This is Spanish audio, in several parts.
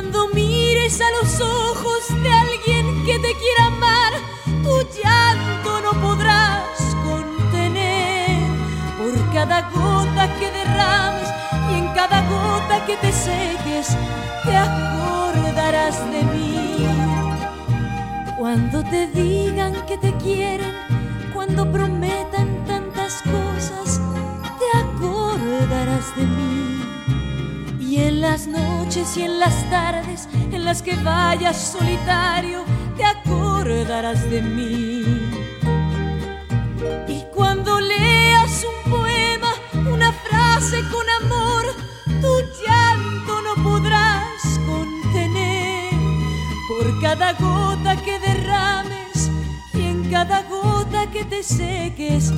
cuando mires a los ojos de alguien que te quiera amar, tu llanto no podrás contener. Por cada gota que derrames y en cada gota que te seques, te acordarás de mí. Cuando te digan que te quieren, cuando prometan tantas cosas, te acordarás de mí. Y en las noches y en las tardes en las que vayas solitario, te acordarás de mí. Y cuando leas un poema, una frase con amor, tu llanto no podrás contener. Por cada gota que derrames y en cada gota que te seques,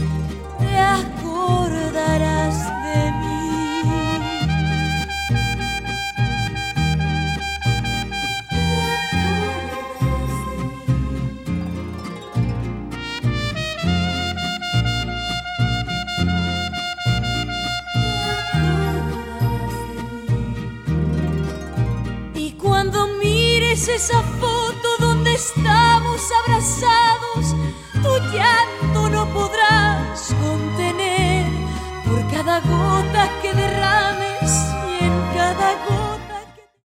es esa foto donde estamos abrazados, tu llanto no podrás contener por cada gota que